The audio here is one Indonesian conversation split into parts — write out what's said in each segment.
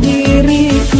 diriku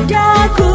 padaku.